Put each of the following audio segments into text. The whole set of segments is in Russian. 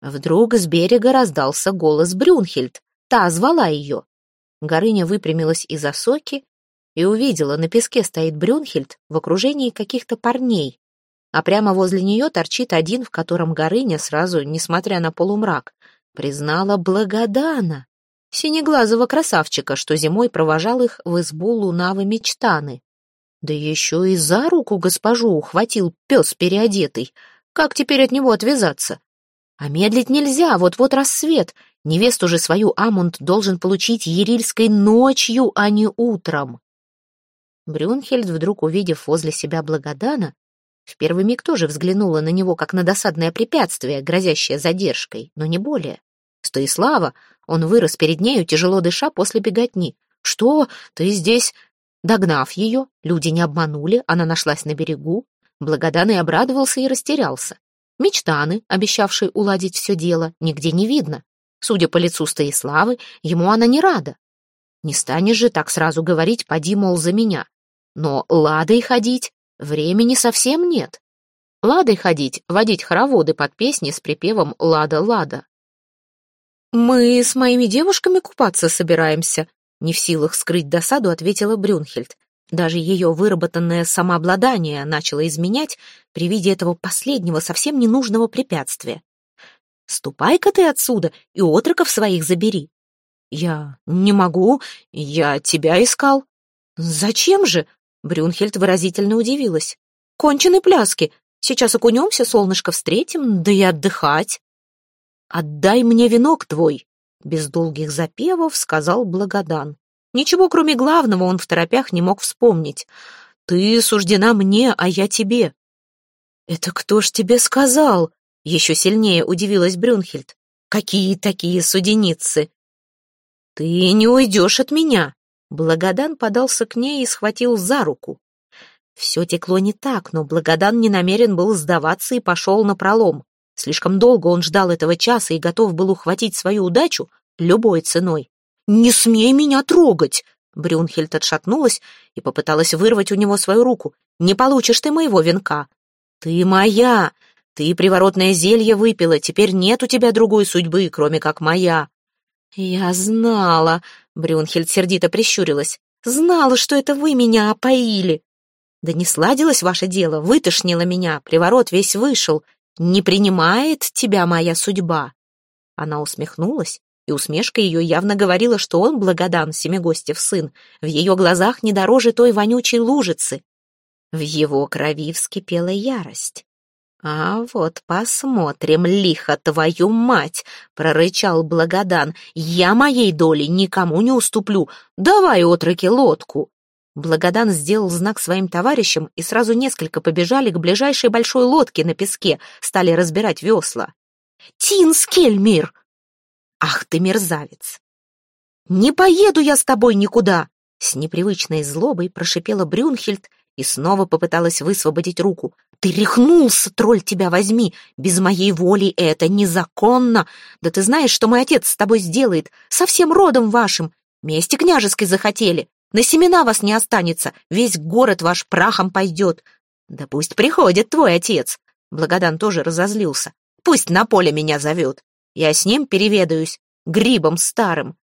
Вдруг с берега раздался голос Брюнхельд. Та звала ее. Горыня выпрямилась из осоки и увидела, на песке стоит Брюнхельд в окружении каких-то парней, а прямо возле нее торчит один, в котором Горыня сразу, несмотря на полумрак, признала Благодана, синеглазого красавчика, что зимой провожал их в избу Лунавы Мечтаны. Да еще и за руку госпожу ухватил пес переодетый. Как теперь от него отвязаться? А медлить нельзя, вот-вот рассвет. Невесту же свою Амунд должен получить ерильской ночью, а не утром. Брюнхельд, вдруг увидев возле себя Благодана, в первый миг тоже взглянула на него, как на досадное препятствие, грозящее задержкой, но не более. Стоислава, он вырос перед нею, тяжело дыша после беготни. «Что? Ты здесь?» Догнав ее, люди не обманули, она нашлась на берегу. Благоданный обрадовался и растерялся. Мечтаны, обещавшие уладить все дело, нигде не видно. Судя по лицу Стоиславы, ему она не рада. Не станешь же так сразу говорить «поди, мол, за меня». Но ладой ходить времени совсем нет. Ладой ходить, водить хороводы под песни с припевом «Лада-лада». «Мы с моими девушками купаться собираемся», не в силах скрыть досаду, ответила Брюнхельд. Даже ее выработанное самообладание начало изменять при виде этого последнего, совсем ненужного препятствия. «Ступай-ка ты отсюда и отроков своих забери». «Я не могу, я тебя искал». «Зачем же?» — Брюнхельд выразительно удивилась. «Кончены пляски. Сейчас окунемся, солнышко встретим, да и отдыхать». «Отдай мне венок твой», без долгих запевов сказал Благодан. Ничего, кроме главного, он в торопях не мог вспомнить. «Ты суждена мне, а я тебе». «Это кто ж тебе сказал?» Еще сильнее удивилась Брюнхельд. «Какие такие суденицы?» «Ты не уйдешь от меня!» Благодан подался к ней и схватил за руку. Все текло не так, но Благодан не намерен был сдаваться и пошел на пролом. Слишком долго он ждал этого часа и готов был ухватить свою удачу любой ценой. «Не смей меня трогать!» Брюнхельд отшатнулась и попыталась вырвать у него свою руку. «Не получишь ты моего венка!» «Ты моя! Ты приворотное зелье выпила, теперь нет у тебя другой судьбы, кроме как моя!» «Я знала!» — Брюнхельд сердито прищурилась. «Знала, что это вы меня опоили!» «Да не сладилось ваше дело, вытошнило меня, приворот весь вышел, не принимает тебя моя судьба. Она усмехнулась, и усмешка ее явно говорила, что он благодан Семигостев сын, в ее глазах не дороже той вонючей лужицы. В его крови вскипела ярость. «А вот посмотрим, лихо твою мать!» — прорычал Благодан. «Я моей доли никому не уступлю. Давай, отроки, лодку!» Благодан сделал знак своим товарищам, и сразу несколько побежали к ближайшей большой лодке на песке, стали разбирать весла. «Тин Скельмир!» «Ах ты мерзавец!» «Не поеду я с тобой никуда!» С непривычной злобой прошипела Брюнхельд и снова попыталась высвободить руку. «Ты рехнулся, тролль тебя возьми! Без моей воли это незаконно! Да ты знаешь, что мой отец с тобой сделает, со всем родом вашим! Мести княжеской захотели! На семена вас не останется, весь город ваш прахом пойдет. Да пусть приходит твой отец. Благодан тоже разозлился. Пусть на поле меня зовет. Я с ним переведаюсь, грибом старым.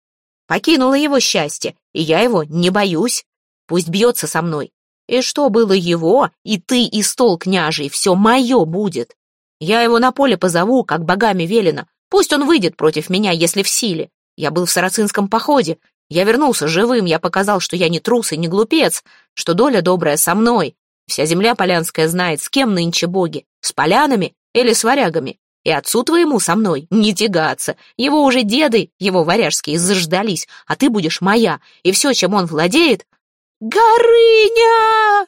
Покинула его счастье, и я его не боюсь. Пусть бьется со мной. И что было его, и ты, и стол княжий, все мое будет. Я его на поле позову, как богами велено. Пусть он выйдет против меня, если в силе. Я был в сарацинском походе, я вернулся живым, я показал, что я не трус и не глупец, что доля добрая со мной. Вся земля полянская знает, с кем нынче боги, с полянами или с варягами. И отцу твоему со мной не тягаться. Его уже деды, его варяжские, заждались, а ты будешь моя, и все, чем он владеет... «Горыня!»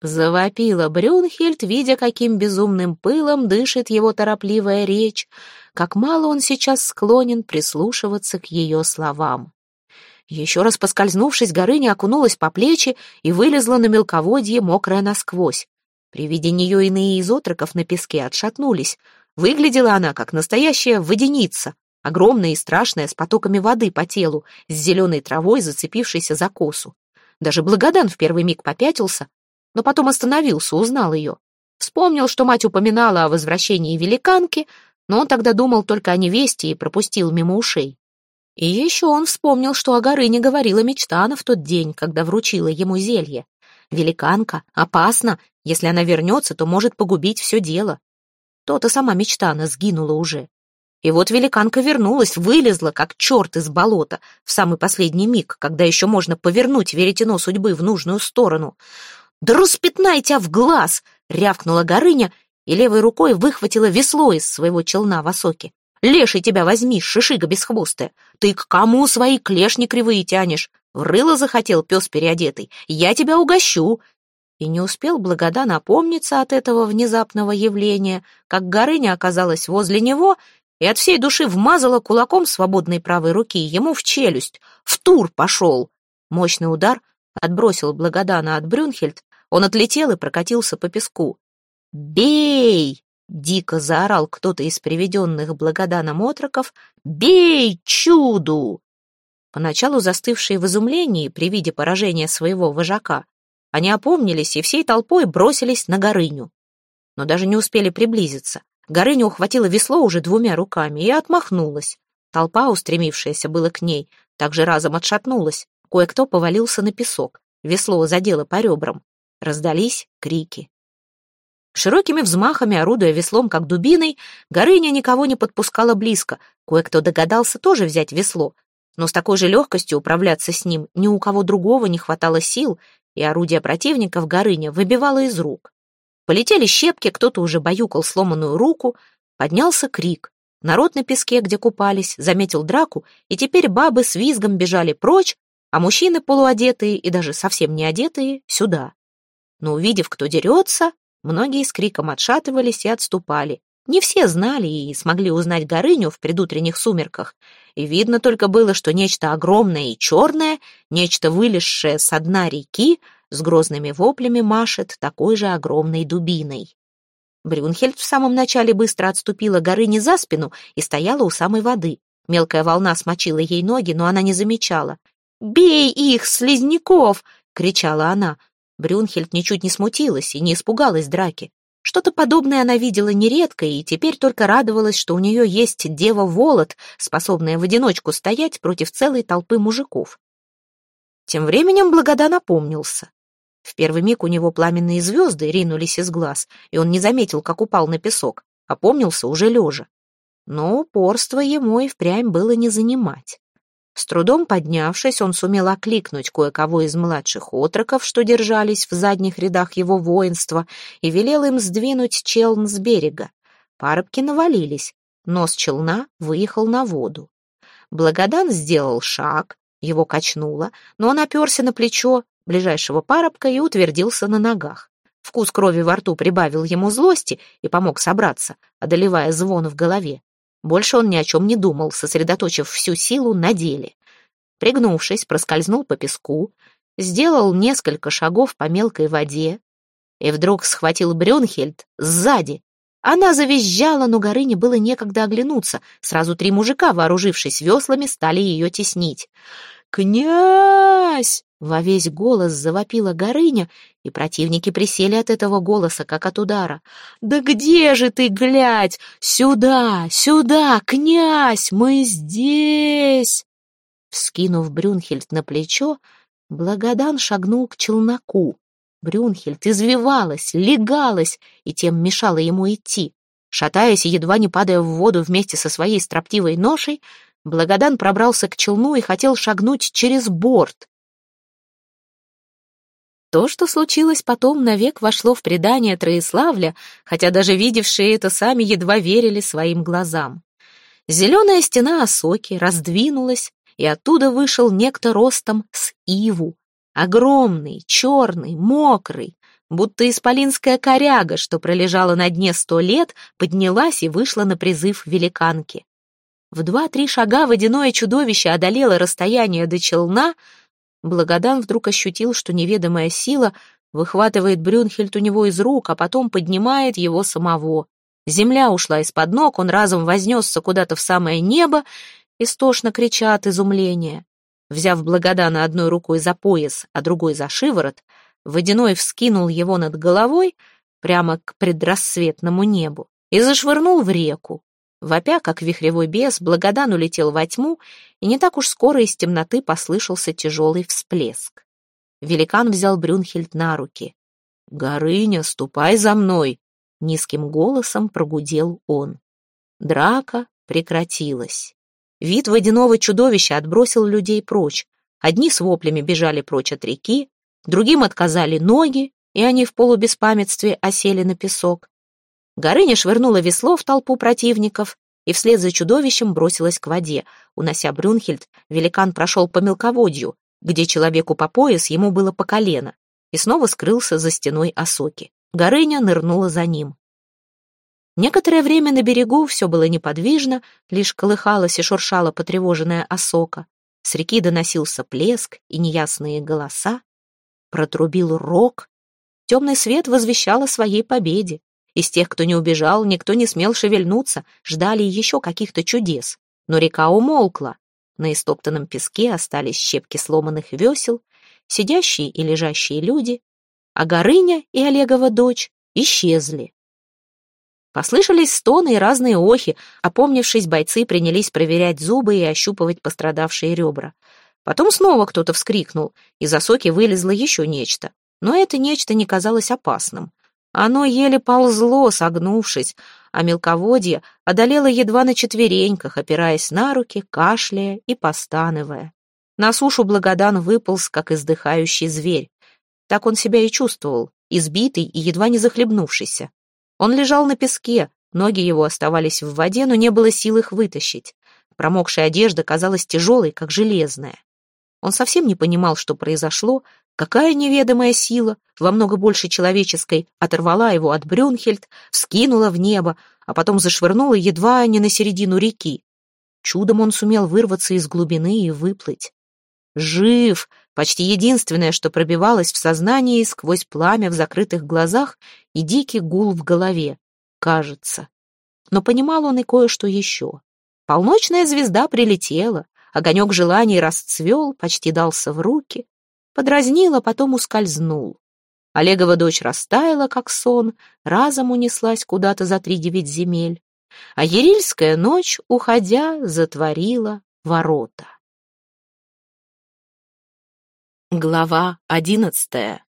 Завопила Брюнхельд, видя, каким безумным пылом дышит его торопливая речь, как мало он сейчас склонен прислушиваться к ее словам. Еще раз поскользнувшись, Горыня окунулась по плечи и вылезла на мелководье, мокрая насквозь. При виде нее иные из отроков на песке отшатнулись. Выглядела она, как настоящая водяница, огромная и страшная, с потоками воды по телу, с зеленой травой, зацепившейся за косу. Даже Благодан в первый миг попятился, но потом остановился, узнал ее. Вспомнил, что мать упоминала о возвращении великанки, Но он тогда думал только о невесте и пропустил мимо ушей. И еще он вспомнил, что о Горыне говорила Мечтана в тот день, когда вручила ему зелье. Великанка, опасно, если она вернется, то может погубить все дело. То-то сама Мечтана сгинула уже. И вот великанка вернулась, вылезла, как черт из болота, в самый последний миг, когда еще можно повернуть веретено судьбы в нужную сторону. «Да распятнай тебя в глаз!» — рявкнула Горыня и левой рукой выхватила весло из своего челна в осоке. Леший тебя возьми, шишига бесхвостая. Ты к кому свои клешни кривые тянешь? В рыло захотел пес переодетый. Я тебя угощу. И не успел Благодан опомниться от этого внезапного явления, как Горыня оказалась возле него и от всей души вмазала кулаком свободной правой руки ему в челюсть. В тур пошел. Мощный удар отбросил Благодана от Брюнхельд. Он отлетел и прокатился по песку. «Бей!» Дико заорал кто-то из приведенных Благоданом отроков «Бей чуду!» Поначалу застывшие в изумлении при виде поражения своего вожака, они опомнились и всей толпой бросились на Горыню. Но даже не успели приблизиться. Горыня ухватила весло уже двумя руками и отмахнулась. Толпа, устремившаяся было к ней, также разом отшатнулась. Кое-кто повалился на песок. Весло задело по ребрам. Раздались крики. Широкими взмахами, орудуя веслом, как дубиной, Горыня никого не подпускала близко. Кое-кто догадался тоже взять весло, но с такой же легкостью управляться с ним ни у кого другого не хватало сил, и орудие противников Горыня выбивало из рук. Полетели щепки, кто-то уже баюкал сломанную руку, поднялся крик. Народ на песке, где купались, заметил драку, и теперь бабы с визгом бежали прочь, а мужчины полуодетые и даже совсем не одетые — сюда. Но увидев, кто дерется, Многие с криком отшатывались и отступали. Не все знали и смогли узнать Горыню в предутренних сумерках. И видно только было, что нечто огромное и черное, нечто вылезшее со дна реки, с грозными воплями машет такой же огромной дубиной. Брюнхельд в самом начале быстро отступила Горыне за спину и стояла у самой воды. Мелкая волна смочила ей ноги, но она не замечала. «Бей их, слизняков!» — кричала она. Брюнхельд ничуть не смутилась и не испугалась драки. Что-то подобное она видела нередко и теперь только радовалась, что у нее есть дева Волод, способная в одиночку стоять против целой толпы мужиков. Тем временем Благода напомнился. В первый миг у него пламенные звезды ринулись из глаз, и он не заметил, как упал на песок, опомнился уже лежа. Но упорство ему и впрямь было не занимать. С трудом поднявшись, он сумел окликнуть кое-кого из младших отроков, что держались в задних рядах его воинства, и велел им сдвинуть челн с берега. Парубки навалились, нос челна выехал на воду. Благодан сделал шаг, его качнуло, но он оперся на плечо ближайшего парубка и утвердился на ногах. Вкус крови во рту прибавил ему злости и помог собраться, одолевая звон в голове. Больше он ни о чем не думал, сосредоточив всю силу на деле. Пригнувшись, проскользнул по песку, сделал несколько шагов по мелкой воде и вдруг схватил Брюнхельд сзади. Она завизжала, но Горыне было некогда оглянуться. Сразу три мужика, вооружившись веслами, стали ее теснить. «Князь!» — во весь голос завопила Горыня, и противники присели от этого голоса, как от удара. «Да где же ты, глядь? Сюда, сюда, князь, мы здесь!» Вскинув Брюнхельд на плечо, Благодан шагнул к челноку. Брюнхельд извивалась, легалась и тем мешала ему идти. Шатаясь и едва не падая в воду вместе со своей строптивой ношей, Благодан пробрался к челну и хотел шагнуть через борт. То, что случилось потом, навек вошло в предание Троиславля, хотя даже видевшие это сами едва верили своим глазам. Зеленая стена осоки раздвинулась, и оттуда вышел некто ростом с иву, огромный, черный, мокрый, будто исполинская коряга, что пролежала на дне сто лет, поднялась и вышла на призыв великанки. В два-три шага водяное чудовище одолело расстояние до челна. Благодан вдруг ощутил, что неведомая сила выхватывает Брюнхельд у него из рук, а потом поднимает его самого. Земля ушла из-под ног, он разом вознесся куда-то в самое небо, истошно крича от изумления. Взяв Благодана одной рукой за пояс, а другой за шиворот, Водяной вскинул его над головой прямо к предрассветному небу и зашвырнул в реку. Вопя, как вихревой бес, Благодан улетел во тьму, и не так уж скоро из темноты послышался тяжелый всплеск. Великан взял Брюнхельд на руки. «Горыня, ступай за мной!» — низким голосом прогудел он. Драка прекратилась. Вид водяного чудовища отбросил людей прочь. Одни с воплями бежали прочь от реки, другим отказали ноги, и они в полубеспамятстве осели на песок. Горыня швырнула весло в толпу противников и вслед за чудовищем бросилась к воде. Унося Брюнхельд, великан прошел по мелководью, где человеку по пояс ему было по колено, и снова скрылся за стеной осоки. Горыня нырнула за ним. Некоторое время на берегу все было неподвижно, лишь колыхалась и шуршала потревоженная осока. С реки доносился плеск и неясные голоса. Протрубил рог. Темный свет возвещал о своей победе. Из тех, кто не убежал, никто не смел шевельнуться, ждали еще каких-то чудес. Но река умолкла. На истоптанном песке остались щепки сломанных весел, сидящие и лежащие люди, а Горыня и Олегова дочь исчезли. Послышались стоны и разные охи. Опомнившись, бойцы принялись проверять зубы и ощупывать пострадавшие ребра. Потом снова кто-то вскрикнул, из осоки вылезло еще нечто. Но это нечто не казалось опасным. Оно еле ползло, согнувшись, а мелководье одолело едва на четвереньках, опираясь на руки, кашляя и постановая. На сушу Благодан выполз, как издыхающий зверь. Так он себя и чувствовал, избитый и едва не захлебнувшийся. Он лежал на песке, ноги его оставались в воде, но не было сил их вытащить. Промокшая одежда казалась тяжелой, как железная. Он совсем не понимал, что произошло, какая неведомая сила, во много больше человеческой, оторвала его от Брюнхельд, вскинула в небо, а потом зашвырнула едва не на середину реки. Чудом он сумел вырваться из глубины и выплыть. Жив! Почти единственное, что пробивалось в сознании сквозь пламя в закрытых глазах и дикий гул в голове. Кажется. Но понимал он и кое-что еще. Полночная звезда прилетела, огонек желаний расцвел, почти дался в руки, подразнил, а потом ускользнул. Олегова дочь растаяла, как сон, разом унеслась куда-то за три девять земель, а Ерильская ночь, уходя, затворила ворота. Глава одиннадцатая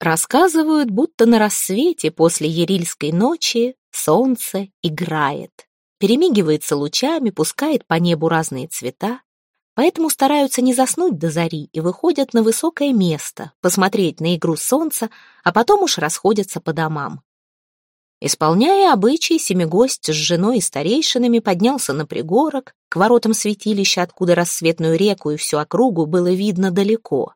Рассказывают, будто на рассвете после Ерильской ночи солнце играет, перемигивается лучами, пускает по небу разные цвета, поэтому стараются не заснуть до зари и выходят на высокое место, посмотреть на игру солнца, а потом уж расходятся по домам. Исполняя обычай, семигость с женой и старейшинами поднялся на пригорок, к воротам святилища, откуда рассветную реку и всю округу было видно далеко.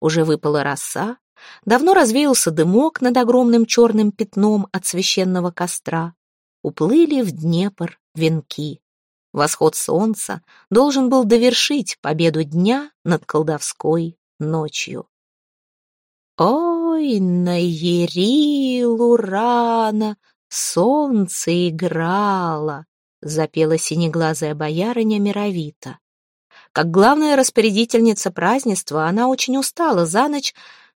Уже выпала роса, давно развеялся дымок над огромным черным пятном от священного костра. Уплыли в Днепр венки. Восход солнца должен был довершить победу дня над колдовской ночью. Ой, на Ерилу рано солнце играло, запела синеглазая боярыня Мировита. Как главная распорядительница празднества, она очень устала за ночь,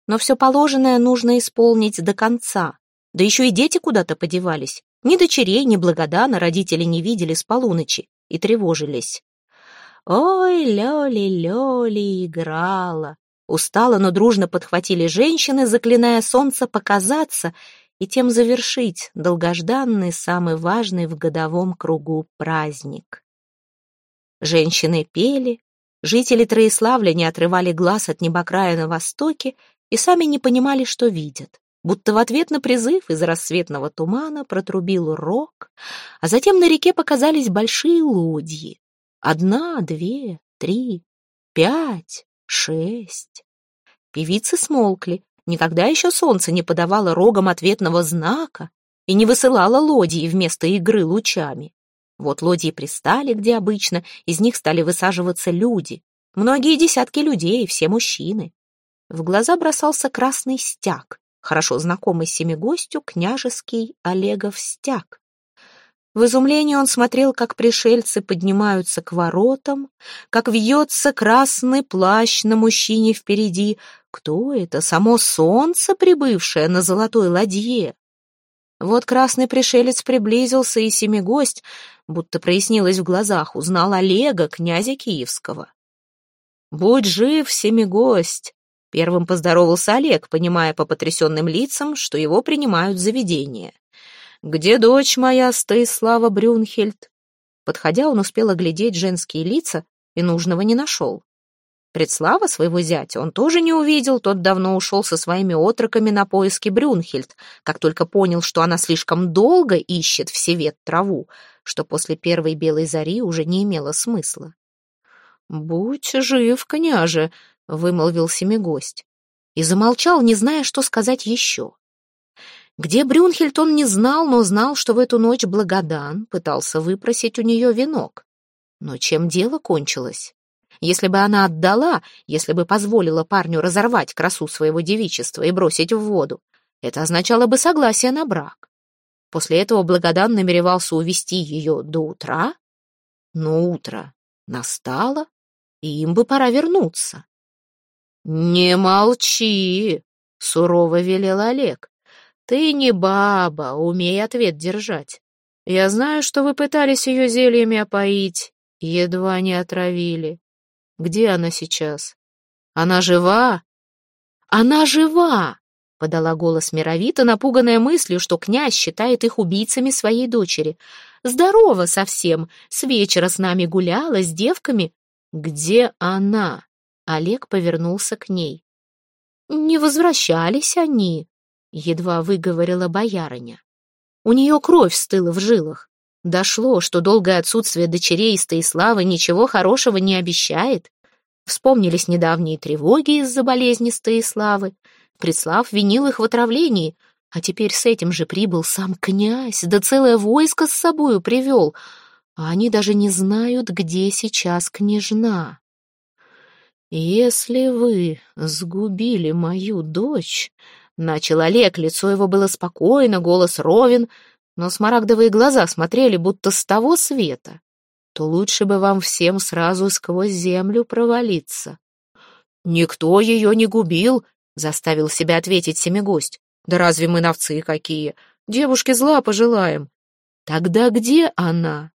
но все положенное нужно исполнить до конца. Да еще и дети куда-то подевались. Ни дочерей, ни Благодана родители не видели с полуночи и тревожились. Ой, Лёли-Лёли играла, Устало, но дружно подхватили женщины, заклиная солнце показаться и тем завершить долгожданный, самый важный в годовом кругу праздник. Женщины пели, жители Троиславля не отрывали глаз от небокрая на востоке и сами не понимали, что видят. Будто в ответ на призыв из рассветного тумана протрубил рог, а затем на реке показались большие лодьи. Одна, две, три, пять, шесть. Певицы смолкли. Никогда еще солнце не подавало рогам ответного знака и не высылало лодии вместо игры лучами. Вот лодии пристали, где обычно, из них стали высаживаться люди. Многие десятки людей, все мужчины. В глаза бросался красный стяг, хорошо знакомый семигостю княжеский Олегов стяг. В изумлении он смотрел, как пришельцы поднимаются к воротам, как вьется красный плащ на мужчине впереди. Кто это? Само солнце, прибывшее на золотой ладье? Вот красный пришелец приблизился, и семигость, будто прояснилось в глазах, узнал Олега, князя Киевского. «Будь жив, семигость!» Первым поздоровался Олег, понимая по потрясенным лицам, что его принимают в заведение. «Где дочь моя, Стаислава Брюнхельд?» Подходя, он успел оглядеть женские лица и нужного не нашел. Предслава своего зятя он тоже не увидел, тот давно ушел со своими отроками на поиски Брюнхельд, как только понял, что она слишком долго ищет в севет траву, что после первой белой зари уже не имело смысла. «Будь жив, княже», — вымолвил семигость. И замолчал, не зная, что сказать еще. Где Брюнхельд он не знал, но знал, что в эту ночь Благодан пытался выпросить у нее венок. Но чем дело кончилось? Если бы она отдала, если бы позволила парню разорвать красу своего девичества и бросить в воду, это означало бы согласие на брак. После этого Благодан намеревался увести ее до утра, но утро настало, и им бы пора вернуться. «Не молчи!» — сурово велел Олег. «Ты не баба, умей ответ держать. Я знаю, что вы пытались ее зельями опоить, едва не отравили. Где она сейчас? Она жива? Она жива! Подала голос Мировита, напуганная мыслью, что князь считает их убийцами своей дочери. Здорово совсем, с вечера с нами гуляла, с девками. Где она? Олег повернулся к ней. Не возвращались они, едва выговорила боярыня. У нее кровь стыла в жилах. Дошло, что долгое отсутствие дочерей Стоиславы ничего хорошего не обещает. Вспомнились недавние тревоги из-за болезни Стоиславы. Предслав винил их в отравлении, а теперь с этим же прибыл сам князь, да целое войско с собою привел, а они даже не знают, где сейчас княжна. «Если вы сгубили мою дочь...» — начал Олег, лицо его было спокойно, голос ровен — но смарагдовые глаза смотрели будто с того света, то лучше бы вам всем сразу сквозь землю провалиться. «Никто ее не губил», — заставил себя ответить семигость. «Да разве мы новцы какие? Девушке зла пожелаем». «Тогда где она?»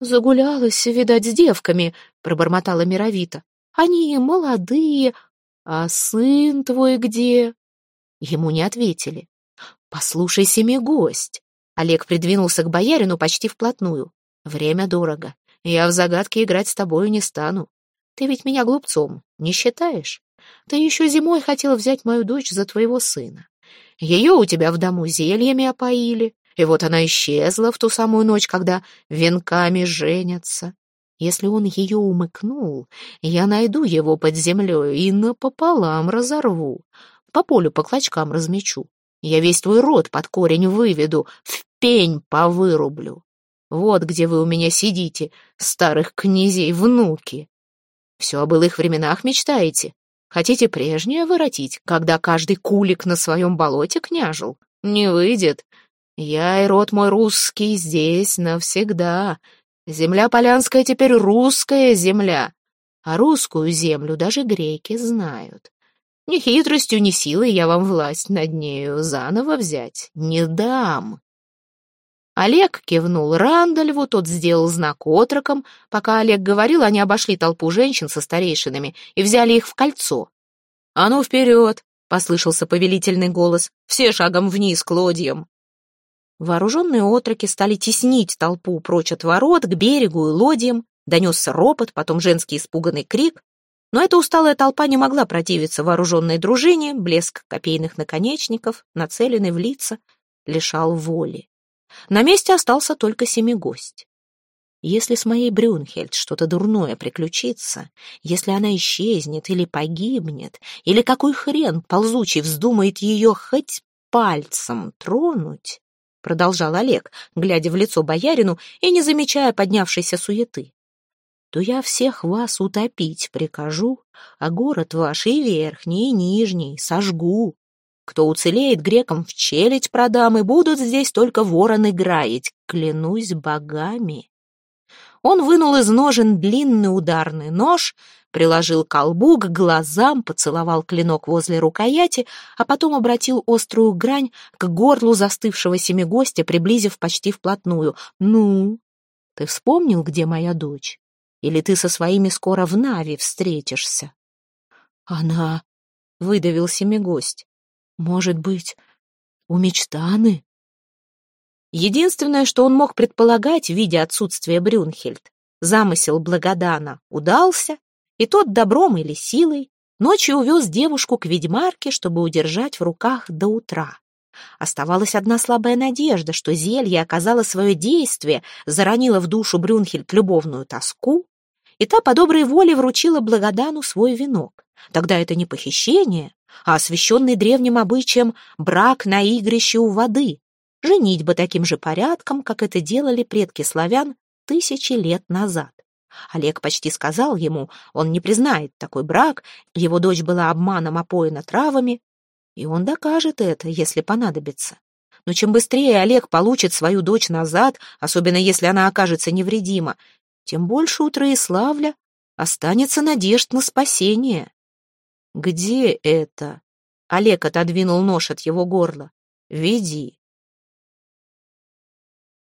«Загулялась, видать, с девками», — пробормотала Мировита. «Они молодые, а сын твой где?» Ему не ответили. «Послушай, семигость!» Олег придвинулся к боярину почти вплотную. «Время дорого. Я в загадки играть с тобою не стану. Ты ведь меня глупцом не считаешь? Ты еще зимой хотел взять мою дочь за твоего сына. Ее у тебя в дому зельями опоили, и вот она исчезла в ту самую ночь, когда венками женятся. Если он ее умыкнул, я найду его под землей и напополам разорву, по полю по клочкам размечу. Я весь твой род под корень выведу, в пень повырублю. Вот где вы у меня сидите, старых князей внуки. Все о былых временах мечтаете? Хотите прежнее воротить, когда каждый кулик на своем болоте княжил? Не выйдет. Я и род мой русский здесь навсегда. Земля полянская теперь русская земля. А русскую землю даже греки знают. Ни хитростью, ни силой я вам власть над нею заново взять не дам. Олег кивнул Рандольву, тот сделал знак отрокам. Пока Олег говорил, они обошли толпу женщин со старейшинами и взяли их в кольцо. «А ну, вперед!» — послышался повелительный голос. «Все шагом вниз к лодьям!» Вооруженные отроки стали теснить толпу прочь от ворот, к берегу и лодьям. Донесся ропот, потом женский испуганный крик. Но эта усталая толпа не могла противиться вооруженной дружине, блеск копейных наконечников, нацеленный в лица, лишал воли. На месте остался только семигость. Если с моей Брюнхельд что-то дурное приключится, если она исчезнет или погибнет, или какой хрен ползучий вздумает ее хоть пальцем тронуть, продолжал Олег, глядя в лицо боярину и не замечая поднявшейся суеты, то я всех вас утопить прикажу, а город ваш и верхний, и нижний сожгу. Кто уцелеет, грекам в челядь продам, и будут здесь только вороны граять, клянусь богами. Он вынул из ножен длинный ударный нож, приложил колбу к глазам, поцеловал клинок возле рукояти, а потом обратил острую грань к горлу застывшего семигостя, приблизив почти вплотную. «Ну, ты вспомнил, где моя дочь? Или ты со своими скоро в Нави встретишься?» «Она...» — выдавил семигость. «Может быть, у Мечтаны?» Единственное, что он мог предполагать, видя отсутствие Брюнхельд, замысел Благодана удался, и тот добром или силой ночью увез девушку к ведьмарке, чтобы удержать в руках до утра. Оставалась одна слабая надежда, что зелье оказало свое действие, заронило в душу Брюнхельд любовную тоску, и та по доброй воле вручила Благодану свой венок. Тогда это не похищение, а освященный древним обычаем брак на игрище у воды, женить бы таким же порядком, как это делали предки славян тысячи лет назад. Олег почти сказал ему, он не признает такой брак, его дочь была обманом опоена травами, и он докажет это, если понадобится. Но чем быстрее Олег получит свою дочь назад, особенно если она окажется невредима, тем больше у Троиславля останется надежд на спасение. «Где это?» Олег отодвинул нож от его горла. «Веди».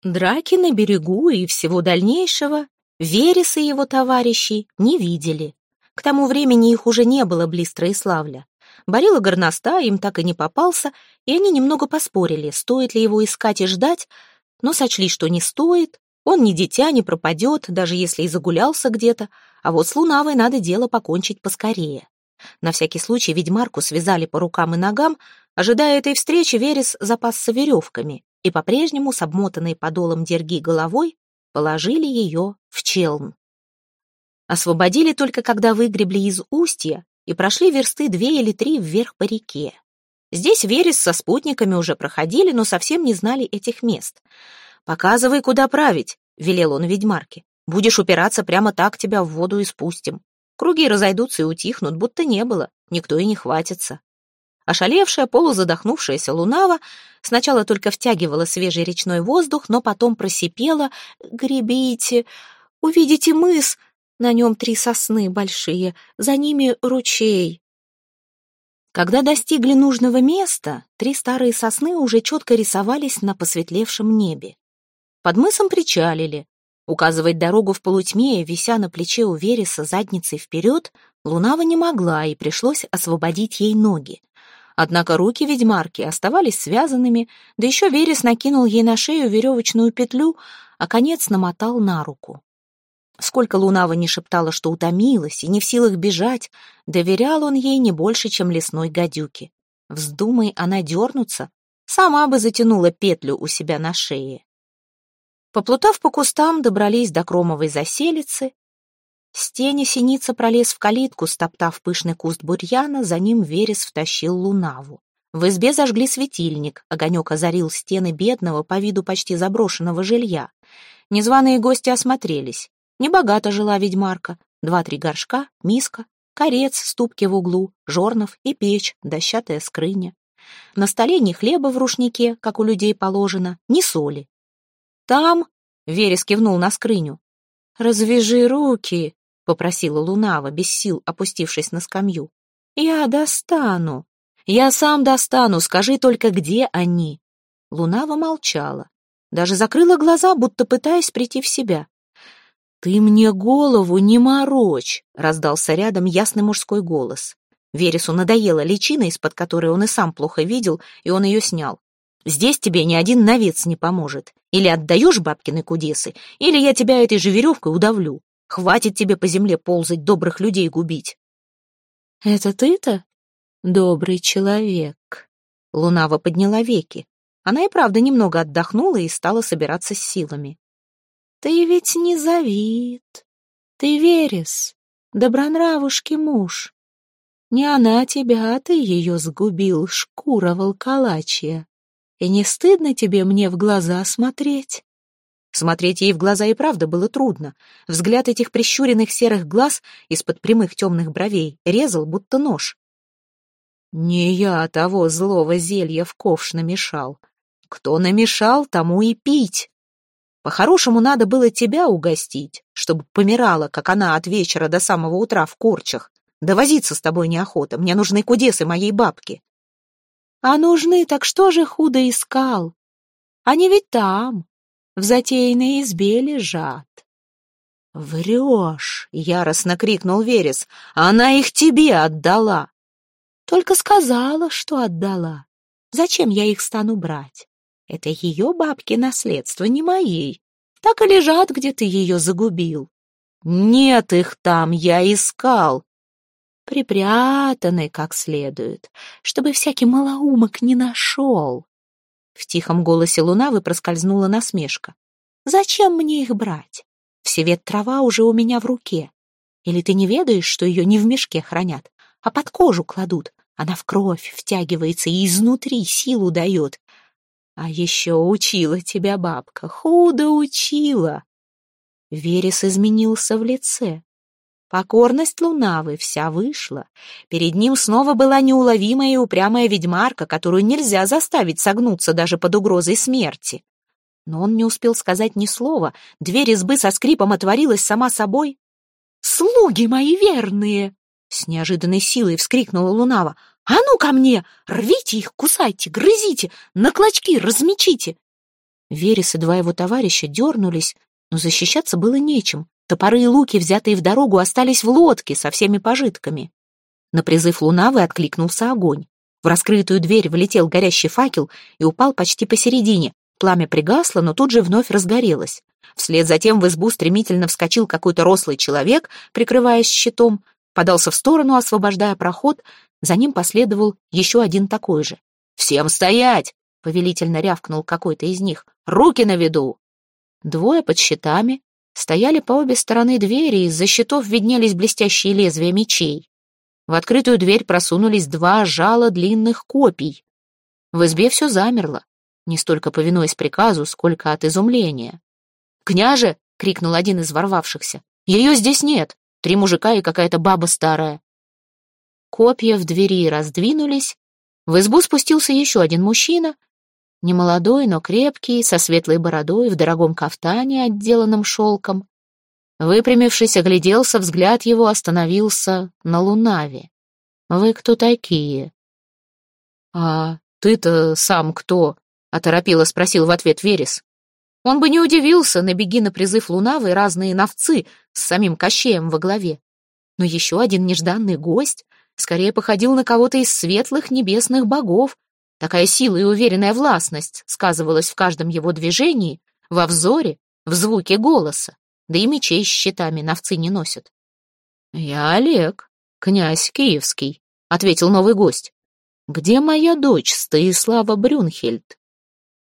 Драки на берегу и всего дальнейшего Верес и его товарищи не видели. К тому времени их уже не было близ Троиславля. Борила горноста им так и не попался, и они немного поспорили, стоит ли его искать и ждать, но сочли, что не стоит, он ни дитя, не пропадет, даже если и загулялся где-то, а вот с Лунавой надо дело покончить поскорее. На всякий случай ведьмарку связали по рукам и ногам, ожидая этой встречи, Верес запасся веревками и по-прежнему с обмотанной подолом дерги головой положили ее в челн. Освободили только когда выгребли из устья и прошли версты две или три вверх по реке. Здесь Верес со спутниками уже проходили, но совсем не знали этих мест. «Показывай, куда править», — велел он ведьмарке. «Будешь упираться прямо так, тебя в воду и спустим. Круги разойдутся и утихнут, будто не было, никто и не хватится». Ошалевшая, полузадохнувшаяся Лунава сначала только втягивала свежий речной воздух, но потом просипела «Гребите! Увидите мыс! На нем три сосны большие, за ними ручей!» Когда достигли нужного места, три старые сосны уже четко рисовались на посветлевшем небе. Под мысом причалили. Указывать дорогу в полутьме, вися на плече у Вереса задницей вперед, Лунава не могла, и пришлось освободить ей ноги. Однако руки ведьмарки оставались связанными, да еще Верес накинул ей на шею веревочную петлю, а конец намотал на руку. Сколько Лунава не шептала, что утомилась и не в силах бежать, доверял он ей не больше, чем лесной гадюке. Вздумай она дернуться, сама бы затянула петлю у себя на шее. Поплутав по кустам, добрались до кромовой заселицы, с тени синица пролез в калитку, стоптав пышный куст бурьяна, за ним Верес втащил лунаву. В избе зажгли светильник, огонек озарил стены бедного, по виду почти заброшенного жилья. Незваные гости осмотрелись. Небогато жила ведьмарка. Два-три горшка, миска, корец, ступки в углу, жорнов и печь, дощатая скрыня. На столе ни хлеба в рушнике, как у людей положено, ни соли. «Там», — Верес кивнул на скрыню, — «развяжи руки», — попросила Лунава, без сил опустившись на скамью. «Я достану. Я сам достану, скажи только, где они». Лунава молчала, даже закрыла глаза, будто пытаясь прийти в себя. «Ты мне голову не морочь!» — раздался рядом ясный мужской голос. Вересу надоела личина, из-под которой он и сам плохо видел, и он ее снял. «Здесь тебе ни один навец не поможет. Или отдаешь бабкины кудесы, или я тебя этой же веревкой удавлю. Хватит тебе по земле ползать, добрых людей губить. Это ты-то? Добрый человек. Лунава подняла веки. Она и правда немного отдохнула и стала собираться с силами. Ты ведь не Завид. Ты Верес, добронравушки муж. Не она тебя, а ты ее сгубил, шкура волколачья. И не стыдно тебе мне в глаза смотреть? Смотреть ей в глаза и правда было трудно. Взгляд этих прищуренных серых глаз из-под прямых темных бровей резал, будто нож. Не я того злого зелья в ковш намешал. Кто намешал, тому и пить. По-хорошему надо было тебя угостить, чтобы помирала, как она от вечера до самого утра в корчах. Да возиться с тобой неохота, мне нужны кудесы моей бабки. А нужны, так что же худо искал? Они ведь там, в затеянной избе лежат. «Врешь!» — яростно крикнул Верес. «Она их тебе отдала!» «Только сказала, что отдала. Зачем я их стану брать? Это ее бабки наследство, не моей. Так и лежат, где ты ее загубил». «Нет их там, я искал!» «Припрятаны как следует, чтобы всякий малоумок не нашел». В тихом голосе Лунавы проскользнула насмешка. «Зачем мне их брать? Всевет трава уже у меня в руке. Или ты не ведаешь, что ее не в мешке хранят, а под кожу кладут? Она в кровь втягивается и изнутри силу дает. А еще учила тебя бабка, худо учила. Верес изменился в лице. Покорность Лунавы вся вышла. Перед ним снова была неуловимая и упрямая ведьмарка, которую нельзя заставить согнуться даже под угрозой смерти. Но он не успел сказать ни слова. Дверь избы со скрипом отворилась сама собой. «Слуги мои верные!» С неожиданной силой вскрикнула Лунава. «А ну ко мне! Рвите их, кусайте, грызите, на клочки размечите!» Верес и два его товарища дернулись, но защищаться было нечем. Топоры и луки, взятые в дорогу, остались в лодке со всеми пожитками. На призыв Лунавы откликнулся огонь. В раскрытую дверь влетел горящий факел и упал почти посередине. Пламя пригасло, но тут же вновь разгорелось. Вслед за тем в избу стремительно вскочил какой-то рослый человек, прикрываясь щитом, подался в сторону, освобождая проход, за ним последовал еще один такой же. «Всем стоять!» — повелительно рявкнул какой-то из них. «Руки на виду!» Двое под щитами стояли по обе стороны двери, из-за щитов виднелись блестящие лезвия мечей. В открытую дверь просунулись два жала длинных копий. В избе все замерло не столько повинуясь приказу, сколько от изумления. «Княже!» — крикнул один из ворвавшихся. «Ее здесь нет! Три мужика и какая-то баба старая!» Копья в двери раздвинулись. В избу спустился еще один мужчина, немолодой, но крепкий, со светлой бородой, в дорогом кафтане, отделанном шелком. Выпрямившись, огляделся, взгляд его остановился на Лунаве. «Вы кто такие?» «А ты-то сам кто?» оторопело спросил в ответ Верес. Он бы не удивился, набеги на призыв Лунавы разные новцы с самим Кощеем во главе. Но еще один нежданный гость скорее походил на кого-то из светлых небесных богов. Такая сила и уверенная властность сказывалась в каждом его движении, во взоре, в звуке голоса. Да и мечей с щитами новцы не носят. «Я Олег, князь Киевский», — ответил новый гость. «Где моя дочь, Стоислава Брюнхельд?»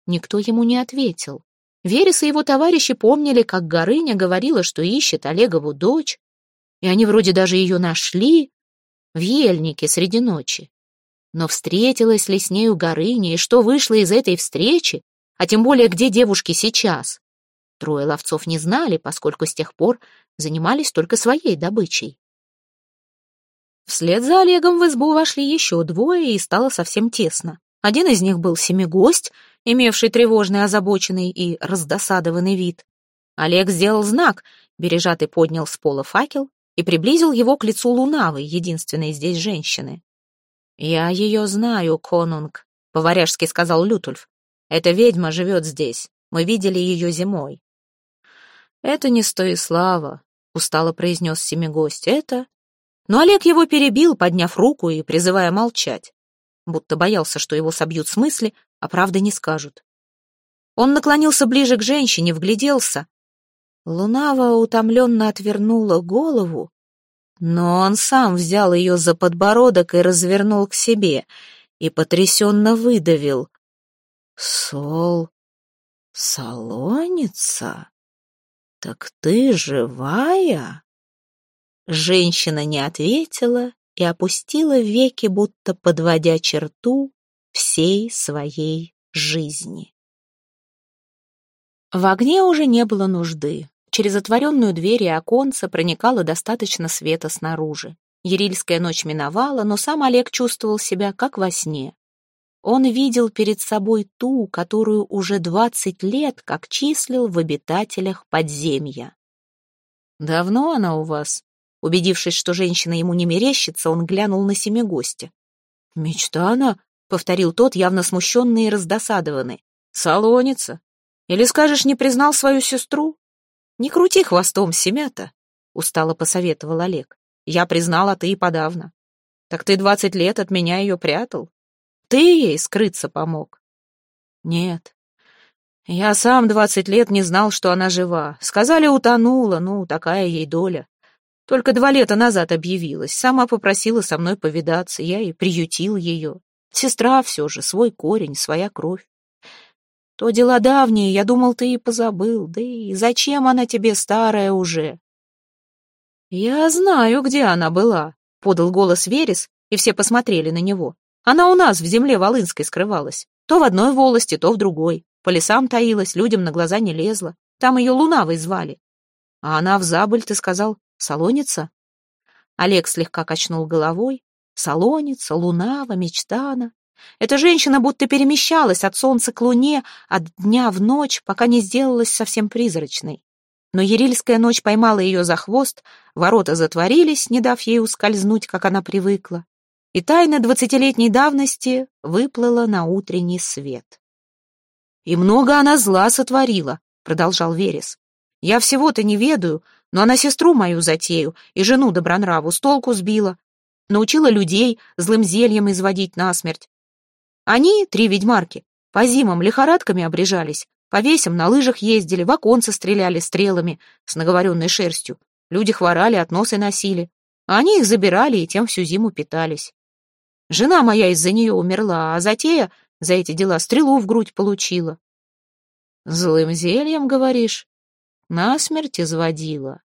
Никто ему не ответил. Верес и его товарищи помнили, как Горыня говорила, что ищет Олегову дочь, и они вроде даже ее нашли в ельнике среди ночи. Но встретилась ли с нею Горыня, и что вышло из этой встречи, а тем более где девушки сейчас? Трое ловцов не знали, поскольку с тех пор занимались только своей добычей. Вслед за Олегом в избу вошли еще двое, и стало совсем тесно. Один из них был семигость, имевший тревожный, озабоченный и раздосадованный вид. Олег сделал знак, бережатый поднял с пола факел и приблизил его к лицу Лунавы, единственной здесь женщины. «Я ее знаю, конунг», — по-варяжски сказал Лютульф. «Эта ведьма живет здесь. Мы видели ее зимой». «Это не Стоислава», — устало произнес семигость. «Это...» Но Олег его перебил, подняв руку и призывая молчать будто боялся, что его собьют с мысли, а правды не скажут. Он наклонился ближе к женщине, вгляделся. Лунава утомленно отвернула голову, но он сам взял ее за подбородок и развернул к себе, и потрясенно выдавил. «Сол, солоница? Так ты живая?» Женщина не ответила и опустила веки, будто подводя черту всей своей жизни. В огне уже не было нужды. Через отворенную дверь и оконце проникало достаточно света снаружи. Ерильская ночь миновала, но сам Олег чувствовал себя как во сне. Он видел перед собой ту, которую уже двадцать лет как числил в обитателях подземья. «Давно она у вас?» Убедившись, что женщина ему не мерещится, он глянул на семигостя. «Мечта она?» — повторил тот, явно смущенный и раздосадованный. «Салонится. Или скажешь, не признал свою сестру?» «Не крути хвостом, семята», — устало посоветовал Олег. «Я признал, а ты и подавно. Так ты двадцать лет от меня ее прятал. Ты ей скрыться помог». «Нет, я сам двадцать лет не знал, что она жива. Сказали, утонула, ну, такая ей доля. Только два лета назад объявилась, сама попросила со мной повидаться, я и приютил ее. Сестра все же, свой корень, своя кровь. То дела давние, я думал, ты и позабыл, да и зачем она тебе старая уже? Я знаю, где она была, — подал голос Верес, и все посмотрели на него. Она у нас в земле Волынской скрывалась, то в одной волости, то в другой. По лесам таилась, людям на глаза не лезла. Там ее Лунавой звали. А она в Забыль, ты сказал, солоница? Олег слегка качнул головой. Солоница, Лунава, Мечтана. Эта женщина будто перемещалась от солнца к луне, от дня в ночь, пока не сделалась совсем призрачной. Но Ерильская ночь поймала ее за хвост, ворота затворились, не дав ей ускользнуть, как она привыкла, и тайна двадцатилетней давности выплыла на утренний свет. «И много она зла сотворила», — продолжал Верес. «Я всего-то не ведаю, но она сестру мою затею и жену Добронраву с толку сбила, научила людей злым зельем изводить насмерть. Они, три ведьмарки, по зимам лихорадками обрежались, по весям на лыжах ездили, в оконца стреляли стрелами с наговоренной шерстью. Люди хворали, от носа носили. А они их забирали и тем всю зиму питались. Жена моя из-за нее умерла, а затея за эти дела стрелу в грудь получила. Злым зельем, говоришь? Насмерть изводила.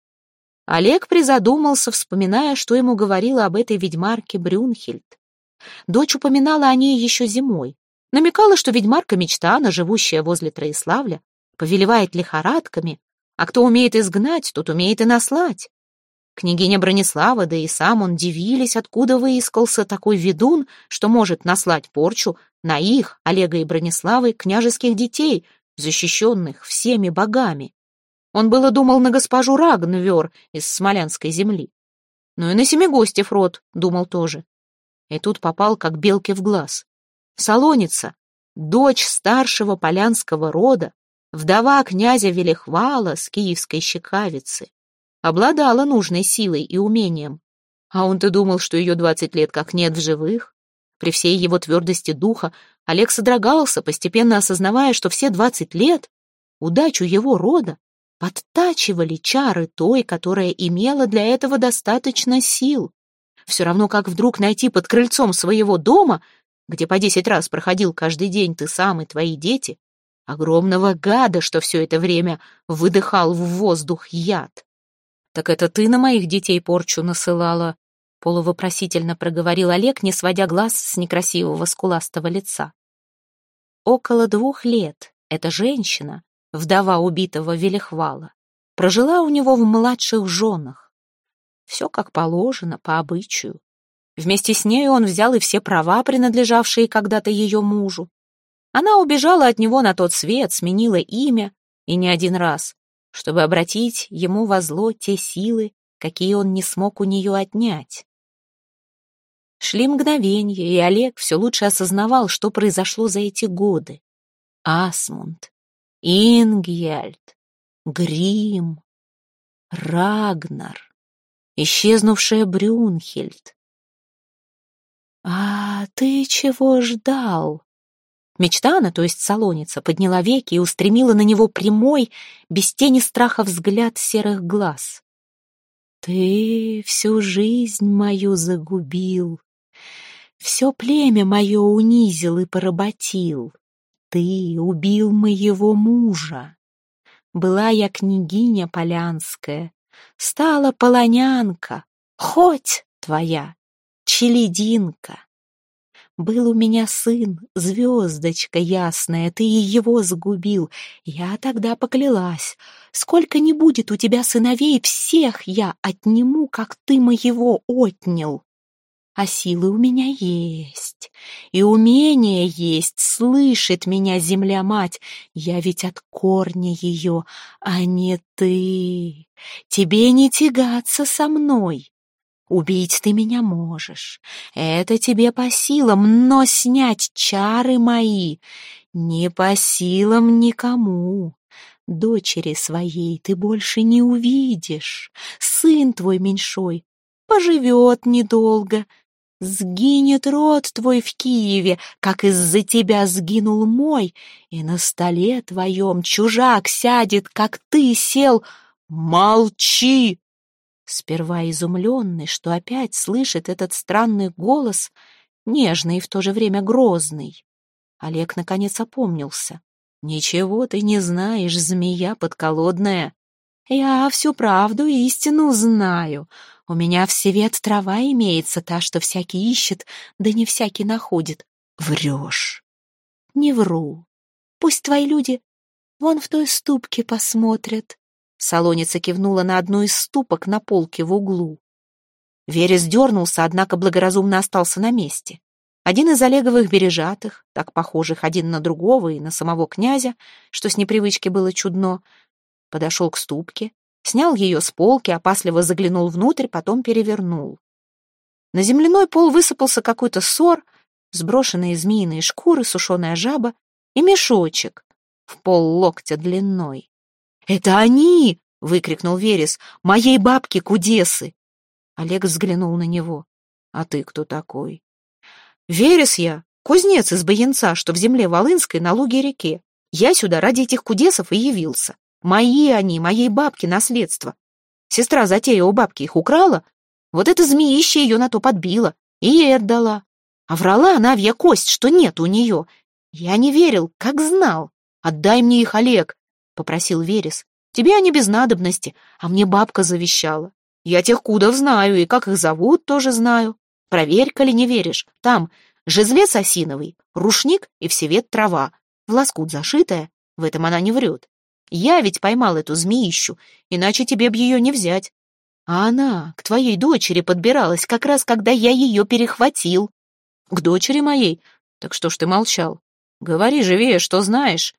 Олег призадумался, вспоминая, что ему говорила об этой ведьмарке Брюнхельд. Дочь упоминала о ней еще зимой. Намекала, что ведьмарка Мечтана, живущая возле Троиславля, повелевает лихорадками, а кто умеет изгнать, тот умеет и наслать. Княгиня Бронислава, да и сам он дивились, откуда выискался такой ведун, что может наслать порчу на их, Олега и Брониславы, княжеских детей, защищенных всеми богами. Он было думал на госпожу Рагнвер из Смолянской земли. Ну и на Семигостев род, думал тоже. И тут попал, как белки в глаз. Солоница, дочь старшего полянского рода, вдова князя Велихвала с киевской щекавицы, обладала нужной силой и умением. А он-то думал, что ее двадцать лет как нет в живых. При всей его твердости духа Олег содрогался, постепенно осознавая, что все двадцать лет удачу его рода подтачивали чары той, которая имела для этого достаточно сил. Все равно, как вдруг найти под крыльцом своего дома, где по десять раз проходил каждый день ты сам и твои дети, огромного гада, что все это время выдыхал в воздух яд. «Так это ты на моих детей порчу насылала?» полувопросительно проговорил Олег, не сводя глаз с некрасивого скуластого лица. Около двух лет эта женщина, вдова убитого Велихвала, прожила у него в младших женах. Все как положено, по обычаю. Вместе с ней он взял и все права, принадлежавшие когда-то ее мужу. Она убежала от него на тот свет, сменила имя, и не один раз, чтобы обратить ему во зло те силы, какие он не смог у нее отнять. Шли мгновенья, и Олег все лучше осознавал, что произошло за эти годы. Асмунд, Ингьяльд, Грим, Рагнар, исчезнувшая Брюнхельд. «А ты чего ждал?» Мечтана, то есть солоница, подняла веки и устремила на него прямой, без тени страха взгляд серых глаз. «Ты всю жизнь мою загубил, все племя мое унизил и поработил. Ты убил моего мужа. Была я княгиня полянская, стала полонянка, хоть твоя, челединка. Был у меня сын, звездочка ясная, ты и его загубил. Я тогда поклялась, сколько не будет у тебя сыновей, всех я отниму, как ты моего отнял. А силы у меня есть, и умение есть, слышит меня земля-мать, я ведь от корня ее, а не ты. Тебе не тягаться со мной. Убить ты меня можешь, это тебе по силам, но снять чары мои не по силам никому. Дочери своей ты больше не увидишь, сын твой меньшой поживет недолго, Сгинет род твой в Киеве, как из-за тебя сгинул мой, и на столе твоем чужак сядет, как ты сел. Молчи!» Сперва изумленный, что опять слышит этот странный голос, нежный и в то же время грозный. Олег наконец опомнился. «Ничего ты не знаешь, змея подколодная. Я всю правду и истину знаю. У меня в севет трава имеется, та, что всякий ищет, да не всякий находит. Врешь. Не вру. Пусть твои люди вон в той ступке посмотрят. Солоница кивнула на одну из ступок на полке в углу. Верес дернулся, однако благоразумно остался на месте. Один из Олеговых бережатых, так похожих один на другого и на самого князя, что с непривычки было чудно, подошел к ступке, снял ее с полки, опасливо заглянул внутрь, потом перевернул. На земляной пол высыпался какой-то сор, сброшенные змеиные шкуры, сушеная жаба и мешочек в пол локтя длиной. «Это они!» — выкрикнул Верес. «Моей бабки Кудесы!» Олег взглянул на него. «А ты кто такой?» «Верес я, кузнец из Боянца, что в земле Волынской на луге реке. Я сюда ради этих кудесов и явился. Мои они, моей бабки наследство. Сестра затея у бабки их украла, вот эта змеище ее на то подбила и ей отдала. А врала она в кость, что нет у нее. Я не верил, как знал. Отдай мне их, Олег, — попросил Верес. Тебе они без надобности, а мне бабка завещала. Я тех кудов знаю, и как их зовут, тоже знаю. Проверь, коли не веришь. Там жезлец осиновый, рушник и всевет трава. В лоскут зашитая, в этом она не врет. Я ведь поймал эту змеищу, иначе тебе б ее не взять. А она к твоей дочери подбиралась, как раз когда я ее перехватил. К дочери моей? Так что ж ты молчал? Говори живее, что знаешь.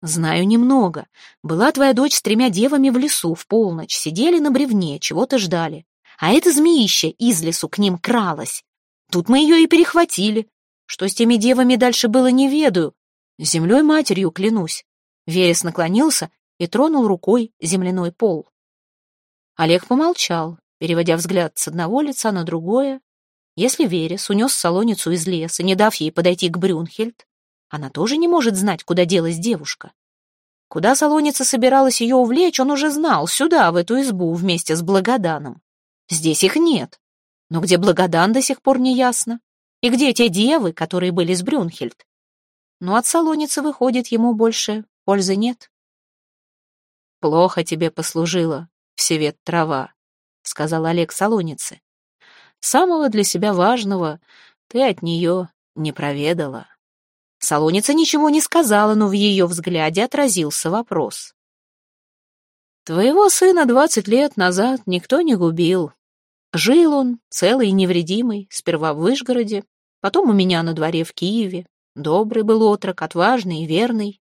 Знаю немного. Была твоя дочь с тремя девами в лесу в полночь, сидели на бревне, чего-то ждали. А эта змеища из лесу к ним кралась. Тут мы ее и перехватили. Что с теми девами дальше было, не ведаю. Землей матерью клянусь. Верес наклонился и тронул рукой земляной пол. Олег помолчал, переводя взгляд с одного лица на другое. Если Верес унес солоницу из леса, не дав ей подойти к Брюнхельд, она тоже не может знать, куда делась девушка. Куда солоница собиралась ее увлечь, он уже знал, сюда, в эту избу, вместе с Благоданом. Здесь их нет. Но где Благодан до сих пор не ясно. И где те девы, которые были с Брюнхельд? Но от солоницы выходит ему больше Пользы нет. Плохо тебе послужила, всевет трава, сказал Олег Солонице. Самого для себя важного ты от нее не проведала. Солоница ничего не сказала, но в ее взгляде отразился вопрос. Твоего сына двадцать лет назад никто не губил. Жил он, целый и невредимый, сперва в Вышгороде, потом у меня на дворе в Киеве. Добрый был отрок, отважный и верный.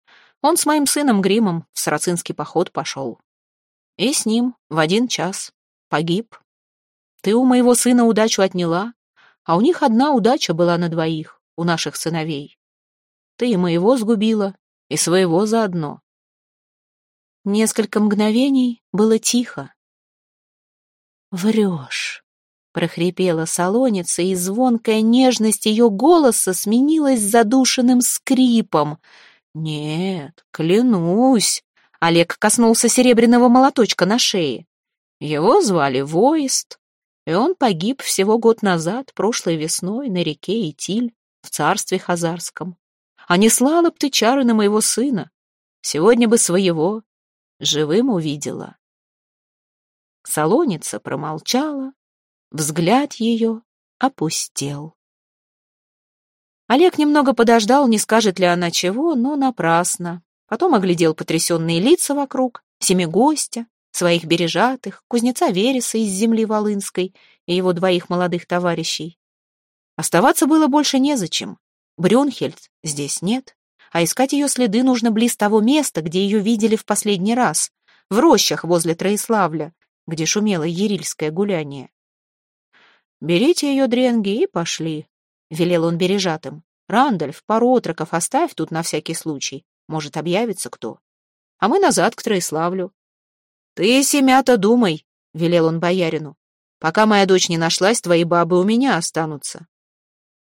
Он с моим сыном Гримом в сарацинский поход пошел. И с ним в один час погиб. Ты у моего сына удачу отняла, а у них одна удача была на двоих, у наших сыновей. Ты и моего сгубила, и своего заодно. Несколько мгновений было тихо. «Врешь», — прохрипела солоница, и звонкая нежность ее голоса сменилась задушенным скрипом — «Нет, клянусь!» Олег коснулся серебряного молоточка на шее. Его звали Воист, и он погиб всего год назад, прошлой весной, на реке Итиль, в царстве Хазарском. А не слала б ты чары на моего сына, сегодня бы своего живым увидела. Солоница промолчала, взгляд ее опустел. Олег немного подождал, не скажет ли она чего, но напрасно. Потом оглядел потрясенные лица вокруг, семи гостя, своих бережатых, кузнеца Вереса из земли Волынской и его двоих молодых товарищей, Оставаться было больше незачем. Брюнхельд здесь нет, а искать ее следы нужно близ того места, где ее видели в последний раз, в рощах возле Троиславля, где шумело ерильское гуляние. «Берите ее, дренги, и пошли», — велел он бережатым. «Рандольф, пару отроков оставь тут на всякий случай. Может, объявится кто. А мы назад к Троиславлю». «Ты, семята, думай», — велел он боярину. «Пока моя дочь не нашлась, твои бабы у меня останутся».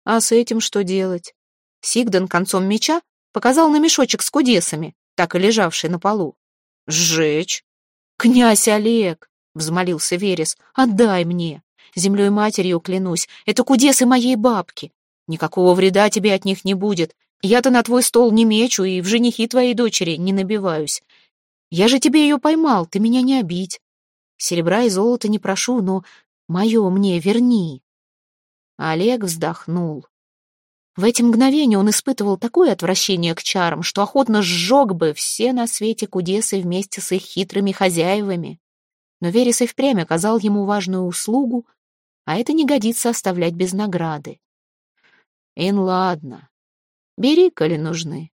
«А с этим что делать?» Сигдан концом меча показал на мешочек с кудесами, так и лежавший на полу. «Сжечь!» «Князь Олег!» — взмолился Верес. «Отдай мне! Землей матерью клянусь, это кудесы моей бабки. Никакого вреда тебе от них не будет. Я-то на твой стол не мечу и в женихи твоей дочери не набиваюсь. Я же тебе ее поймал, ты меня не обидь. Серебра и золота не прошу, но мое мне верни». Олег вздохнул. В эти мгновения он испытывал такое отвращение к чарам, что охотно сжег бы все на свете кудесы вместе с их хитрыми хозяевами. Но Верес и впрямь оказал ему важную услугу, а это не годится оставлять без награды. Ин, ладно. Бери, коли нужны.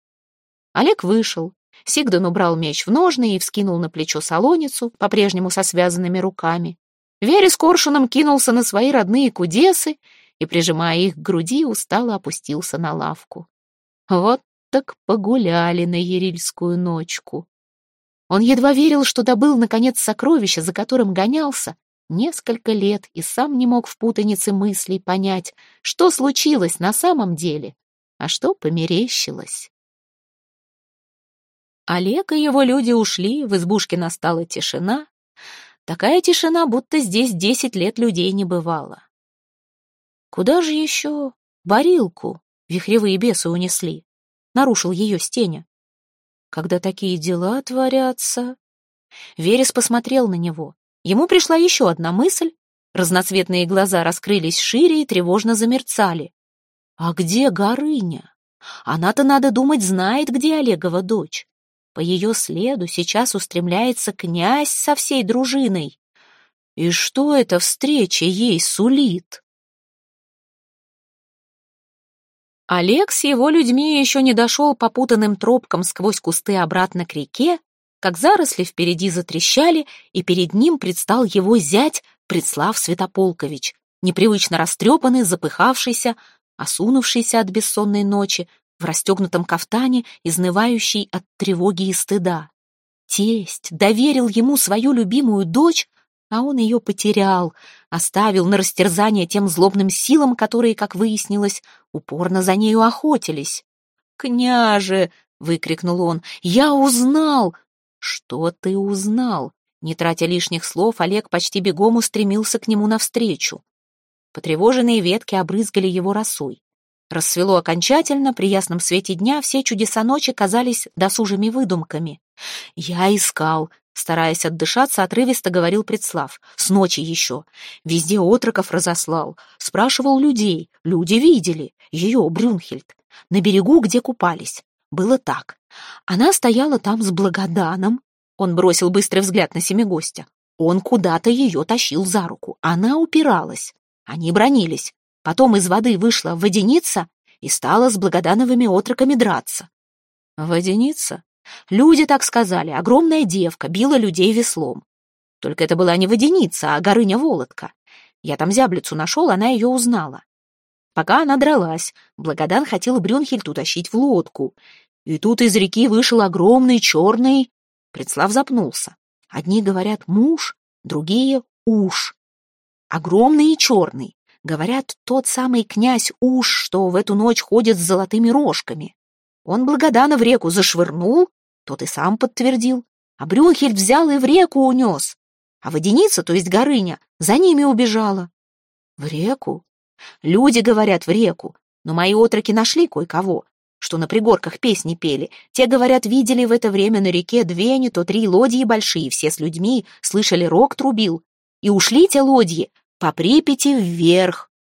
Олег вышел. Сигдан убрал меч в ножны и вскинул на плечо солоницу, по-прежнему со связанными руками. Верес коршуном кинулся на свои родные кудесы и, прижимая их к груди, устало опустился на лавку. Вот так погуляли на Ерильскую ночку. Он едва верил, что добыл, наконец, сокровище, за которым гонялся несколько лет, и сам не мог в путанице мыслей понять, что случилось на самом деле, а что померещилось. Олег и его люди ушли, в избушке настала тишина. Такая тишина, будто здесь десять лет людей не бывало. Куда же еще барилку вихревые бесы унесли? Нарушил ее стеня. Когда такие дела творятся... Верес посмотрел на него. Ему пришла еще одна мысль. Разноцветные глаза раскрылись шире и тревожно замерцали. А где Горыня? Она-то, надо думать, знает, где Олегова дочь. По ее следу сейчас устремляется князь со всей дружиной. И что эта встреча ей сулит? Олег с его людьми еще не дошел по путанным тропкам сквозь кусты обратно к реке, как заросли впереди затрещали, и перед ним предстал его зять Предслав Святополкович, непривычно растрепанный, запыхавшийся, осунувшийся от бессонной ночи, в расстегнутом кафтане, изнывающий от тревоги и стыда. Тесть доверил ему свою любимую дочь, а он ее потерял, оставил на растерзание тем злобным силам, которые, как выяснилось, упорно за нею охотились. «Княже!» — выкрикнул он. «Я узнал!» «Что ты узнал?» Не тратя лишних слов, Олег почти бегом устремился к нему навстречу. Потревоженные ветки обрызгали его росой. Рассвело окончательно, при ясном свете дня все чудеса ночи казались досужими выдумками. «Я искал», Стараясь отдышаться, отрывисто говорил Предслав. С ночи еще. Везде отроков разослал. Спрашивал людей. Люди видели. Ее, Брюнхельд. На берегу, где купались. Было так. Она стояла там с Благоданом. Он бросил быстрый взгляд на семигостя. Он куда-то ее тащил за руку. Она упиралась. Они бронились. Потом из воды вышла водяница и стала с Благодановыми отроками драться. Водяница? Люди так сказали, огромная девка била людей веслом. Только это была не водяница, а горыня-володка. Я там зяблицу нашел, она ее узнала. Пока она дралась, Благодан хотел Брюнхельд утащить в лодку. И тут из реки вышел огромный черный... Предслав запнулся. Одни говорят «муж», другие «уж». Огромный и черный. Говорят, тот самый князь Уж, что в эту ночь ходит с золотыми рожками. Он Благодана в реку зашвырнул, тот и сам подтвердил. А Брюнхельд взял и в реку унес. А водяница, то есть Горыня, за ними убежала. В реку? Люди говорят, в реку. Но мои отроки нашли кое-кого, что на пригорках песни пели. Те, говорят, видели в это время на реке две, не то три лодьи большие, все с людьми, слышали, рог трубил. И ушли те лодьи по Припяти вверх,